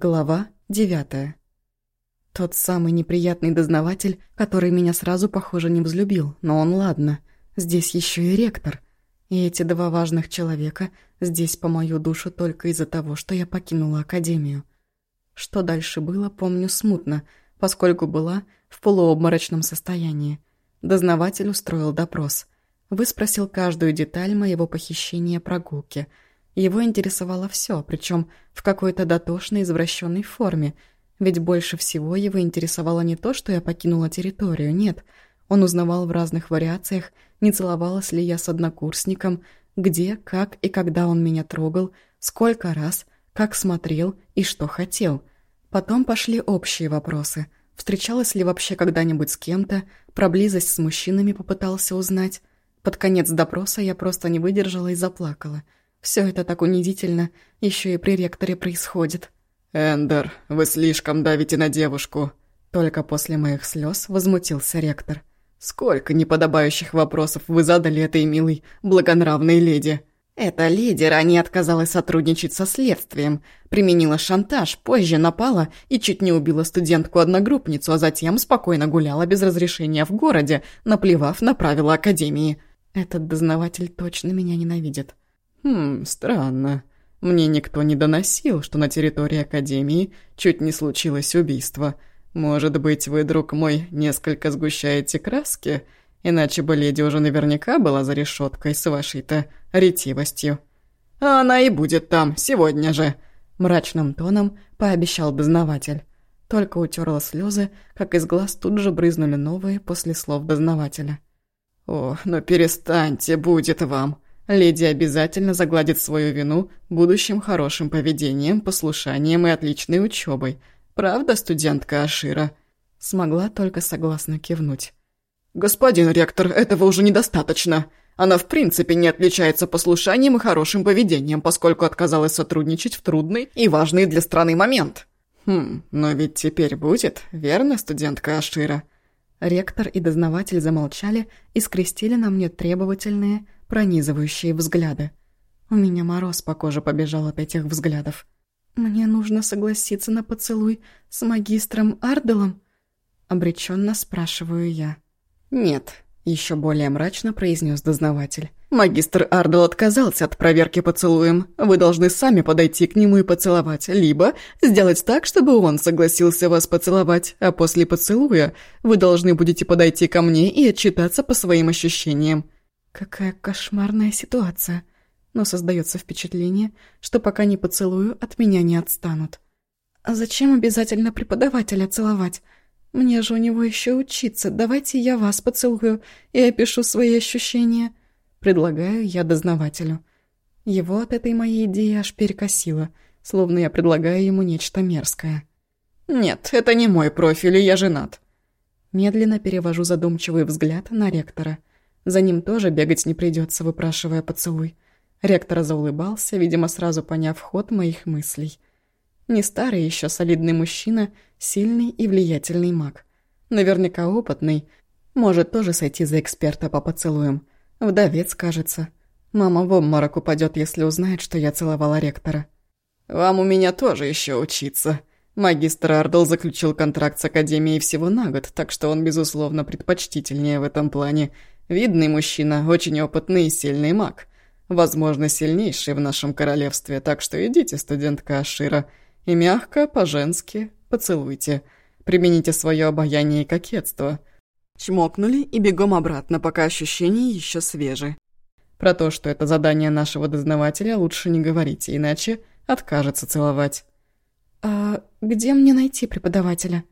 Глава девятая. Тот самый неприятный дознаватель, который меня сразу, похоже, не взлюбил, но он ладно. Здесь еще и ректор. И эти два важных человека здесь по мою душу только из-за того, что я покинула академию. Что дальше было, помню смутно, поскольку была в полуобморочном состоянии. Дознаватель устроил допрос. Выспросил каждую деталь моего похищения прогулки – его интересовало все, причем в какой-то дотошной, извращенной форме. Ведь больше всего его интересовало не то, что я покинула территорию, нет. Он узнавал в разных вариациях, не целовалась ли я с однокурсником, где, как и когда он меня трогал, сколько раз, как смотрел и что хотел. Потом пошли общие вопросы. Встречалась ли вообще когда-нибудь с кем-то, про близость с мужчинами попытался узнать. Под конец допроса я просто не выдержала и заплакала – все это так унизительно, еще и при ректоре происходит. «Эндер, вы слишком давите на девушку», — только после моих слез возмутился ректор. «Сколько неподобающих вопросов вы задали этой милой, благонравной леди?» Эта леди ранее отказалась сотрудничать со следствием, применила шантаж, позже напала и чуть не убила студентку-одногруппницу, а затем спокойно гуляла без разрешения в городе, наплевав на правила Академии. Этот дознаватель точно меня ненавидит. «Хм, странно. Мне никто не доносил, что на территории Академии чуть не случилось убийство. Может быть, вы, друг мой, несколько сгущаете краски? Иначе бы леди уже наверняка была за решеткой с вашей-то ретивостью». «А она и будет там, сегодня же», — мрачным тоном пообещал дознаватель. Только утерла слезы, как из глаз тут же брызнули новые после слов дознавателя. «О, ну перестаньте, будет вам!» Леди обязательно загладит свою вину будущим хорошим поведением, послушанием и отличной учебой. Правда, студентка Ашира?» Смогла только согласно кивнуть. «Господин ректор, этого уже недостаточно. Она в принципе не отличается послушанием и хорошим поведением, поскольку отказалась сотрудничать в трудный и важный для страны момент». «Хм, но ведь теперь будет, верно, студентка Ашира?» Ректор и дознаватель замолчали и скрестили на мне требовательные, пронизывающие взгляды. У меня мороз по коже побежал от этих взглядов. «Мне нужно согласиться на поцелуй с магистром Арделом?» Обреченно спрашиваю я. «Нет», — еще более мрачно произнес дознаватель. «Магистр Ардел отказался от проверки поцелуем. Вы должны сами подойти к нему и поцеловать, либо сделать так, чтобы он согласился вас поцеловать, а после поцелуя вы должны будете подойти ко мне и отчитаться по своим ощущениям. Какая кошмарная ситуация. Но создается впечатление, что пока не поцелую, от меня не отстанут. А зачем обязательно преподавателя целовать? Мне же у него еще учиться. Давайте я вас поцелую и опишу свои ощущения. Предлагаю я дознавателю. Его от этой моей идеи аж перекосило, словно я предлагаю ему нечто мерзкое. «Нет, это не мой профиль, и я женат». Медленно перевожу задумчивый взгляд на ректора – за ним тоже бегать не придется, выпрашивая поцелуй. Ректор заулыбался, видимо, сразу поняв ход моих мыслей. Не старый еще солидный мужчина, сильный и влиятельный маг. Наверняка опытный. Может тоже сойти за эксперта по поцелуям. Вдовец, кажется. Мама в обморок упадет, если узнает, что я целовала ректора. «Вам у меня тоже еще учиться», Магистр Ардл заключил контракт с Академией всего на год, так что он, безусловно, предпочтительнее в этом плане. Видный мужчина, очень опытный и сильный маг. Возможно, сильнейший в нашем королевстве, так что идите, студентка Ашира, и мягко, по-женски, поцелуйте. Примените свое обаяние и кокетство. Чмокнули и бегом обратно, пока ощущения еще свежи. Про то, что это задание нашего дознавателя, лучше не говорите, иначе откажется целовать. «А где мне найти преподавателя?»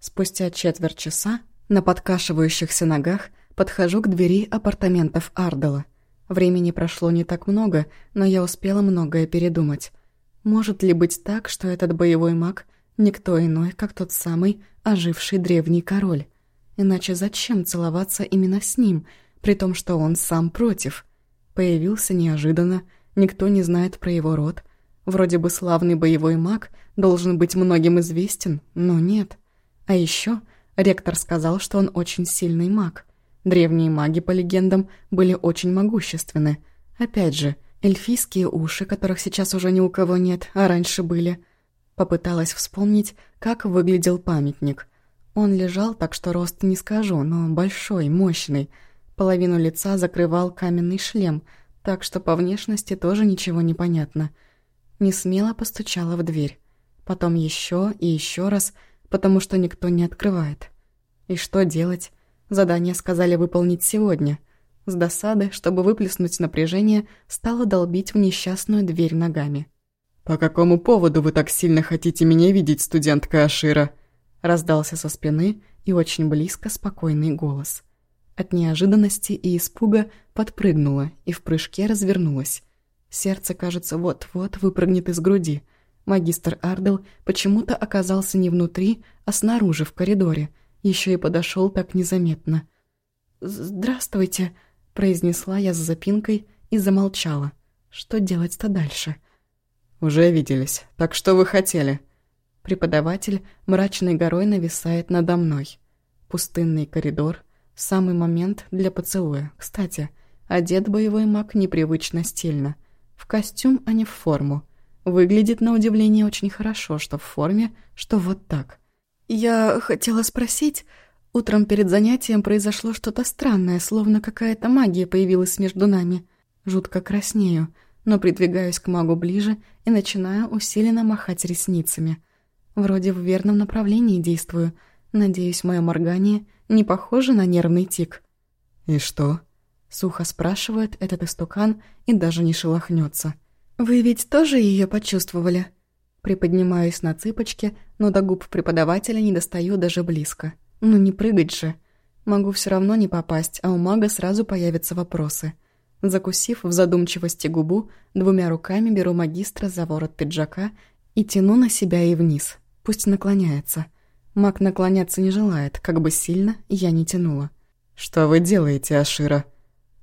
Спустя четверть часа на подкашивающихся ногах Подхожу к двери апартаментов Ардела. Времени прошло не так много, но я успела многое передумать. Может ли быть так, что этот боевой маг — никто иной, как тот самый оживший древний король? Иначе зачем целоваться именно с ним, при том, что он сам против? Появился неожиданно, никто не знает про его род. Вроде бы славный боевой маг должен быть многим известен, но нет. А еще ректор сказал, что он очень сильный маг. Древние маги, по легендам, были очень могущественны. Опять же, эльфийские уши, которых сейчас уже ни у кого нет, а раньше были. Попыталась вспомнить, как выглядел памятник. Он лежал так, что рост не скажу, но большой, мощный. Половину лица закрывал каменный шлем, так что по внешности тоже ничего не понятно. Не смело постучала в дверь. Потом еще и еще раз, потому что никто не открывает. И что делать? Задание сказали выполнить сегодня. С досады, чтобы выплеснуть напряжение, стала долбить в несчастную дверь ногами. «По какому поводу вы так сильно хотите меня видеть, студентка Ашира?» Раздался со спины и очень близко спокойный голос. От неожиданности и испуга подпрыгнула и в прыжке развернулась. Сердце, кажется, вот-вот выпрыгнет из груди. Магистр Ардел почему-то оказался не внутри, а снаружи, в коридоре. Еще и подошел так незаметно. «Здравствуйте», — произнесла я с запинкой и замолчала. «Что делать-то дальше?» «Уже виделись. Так что вы хотели?» Преподаватель мрачной горой нависает надо мной. Пустынный коридор. Самый момент для поцелуя. Кстати, одет боевой маг непривычно стильно. В костюм, а не в форму. Выглядит, на удивление, очень хорошо, что в форме, что вот так. «Я хотела спросить...» Утром перед занятием произошло что-то странное, словно какая-то магия появилась между нами. Жутко краснею, но придвигаюсь к магу ближе и начинаю усиленно махать ресницами. Вроде в верном направлении действую. Надеюсь, мое моргание не похоже на нервный тик. «И что?» — сухо спрашивает этот истукан и даже не шелохнется. «Вы ведь тоже ее почувствовали?» Приподнимаюсь на цыпочки, но до губ преподавателя не достаю даже близко. Ну не прыгать же. Могу все равно не попасть, а у мага сразу появятся вопросы. Закусив в задумчивости губу, двумя руками беру магистра за ворот пиджака и тяну на себя и вниз. Пусть наклоняется. Маг наклоняться не желает, как бы сильно я не тянула. «Что вы делаете, Ашира?»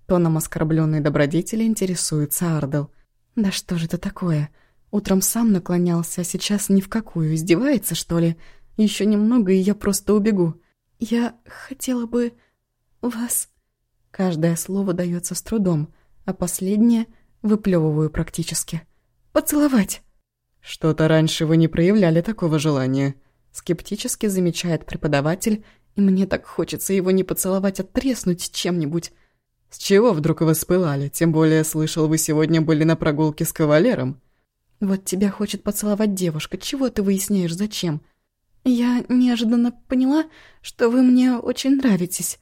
Тоном оскорбленной добродетели интересуется Ардел. «Да что же это такое? Утром сам наклонялся, а сейчас ни в какую. Издевается, что ли? Еще немного, и я просто убегу. Я хотела бы... вас...» Каждое слово дается с трудом, а последнее выплевываю практически. «Поцеловать!» «Что-то раньше вы не проявляли такого желания», — скептически замечает преподаватель, и мне так хочется его не поцеловать, а треснуть чем-нибудь. «С чего вдруг вы спылали? Тем более, слышал, вы сегодня были на прогулке с кавалером». «Вот тебя хочет поцеловать девушка. Чего ты выясняешь, зачем?» «Я неожиданно поняла, что вы мне очень нравитесь».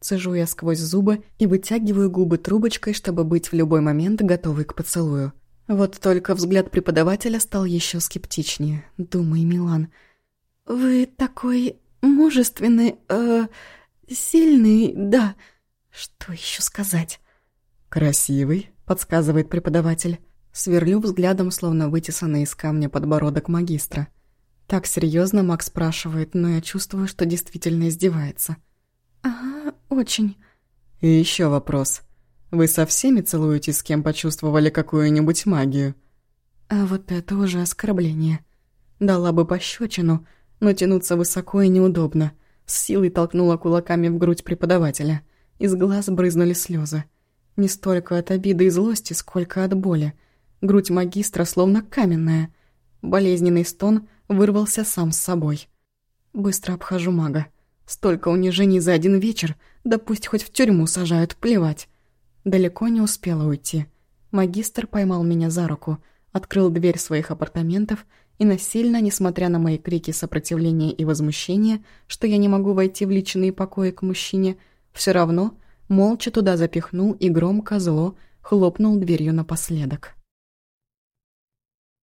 Цежу я сквозь зубы и вытягиваю губы трубочкой, чтобы быть в любой момент готовой к поцелую. Вот только взгляд преподавателя стал еще скептичнее. Думай, Милан. «Вы такой мужественный, э, сильный, да. Что еще сказать?» «Красивый», — подсказывает преподаватель. Сверлю взглядом, словно вытесанный из камня подбородок магистра. Так серьезно Макс спрашивает, но я чувствую, что действительно издевается. «Ага, очень». «И еще вопрос. Вы со всеми целуетесь, с кем почувствовали какую-нибудь магию?» А вот это уже оскорбление. Дала бы пощечину, но тянуться высоко и неудобно. С силой толкнула кулаками в грудь преподавателя. Из глаз брызнули слезы. Не столько от обиды и злости, сколько от боли. Грудь магистра словно каменная. Болезненный стон вырвался сам с собой. Быстро обхожу мага. Столько унижений за один вечер, да пусть хоть в тюрьму сажают, плевать. Далеко не успела уйти. Магистр поймал меня за руку, открыл дверь своих апартаментов и насильно, несмотря на мои крики сопротивления и возмущения, что я не могу войти в личные покои к мужчине, все равно молча туда запихнул и громко зло хлопнул дверью напоследок.